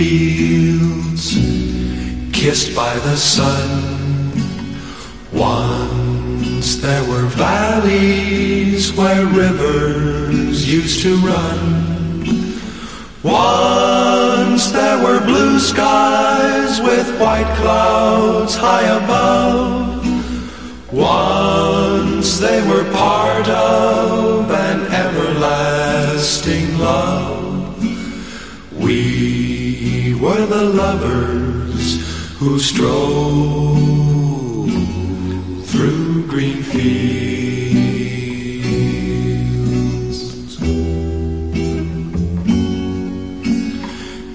fields kissed by the sun. Once there were valleys where rivers used to run. Once there were blue skies with white clouds high above. Once they were part of an everlasting love. We were the lovers who strolled through green fields.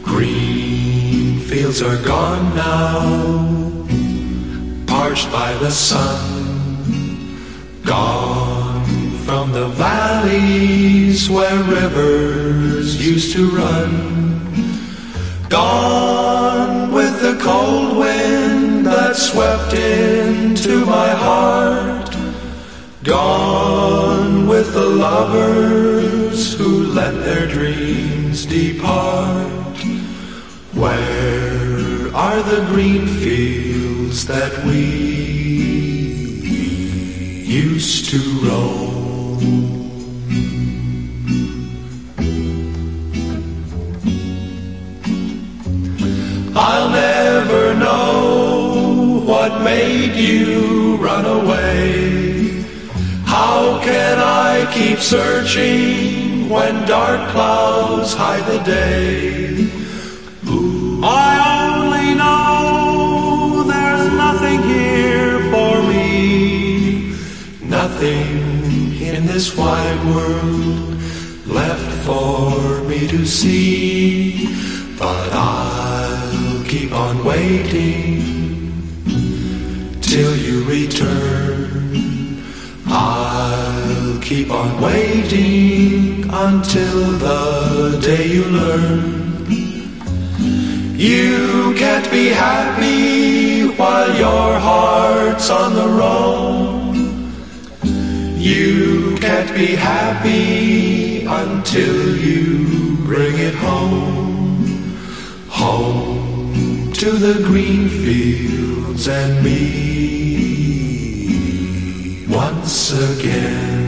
Green fields are gone now, parched by the sun. Gone from the valleys where rivers used to run. Gone with the cold wind that swept into my heart. Gone with the lovers who let their dreams depart. Where are the green fields that we used to roam? I'll never know what made you run away. How can I keep searching when dark clouds hide the day? I only know there's nothing here for me, nothing in this wide world left for me to see. But I'll keep on waiting till you return. I'll keep on waiting until the day you learn. You can't be happy while your heart's on the roam. You can't be happy until you bring it home. Home to the green fields and me once again.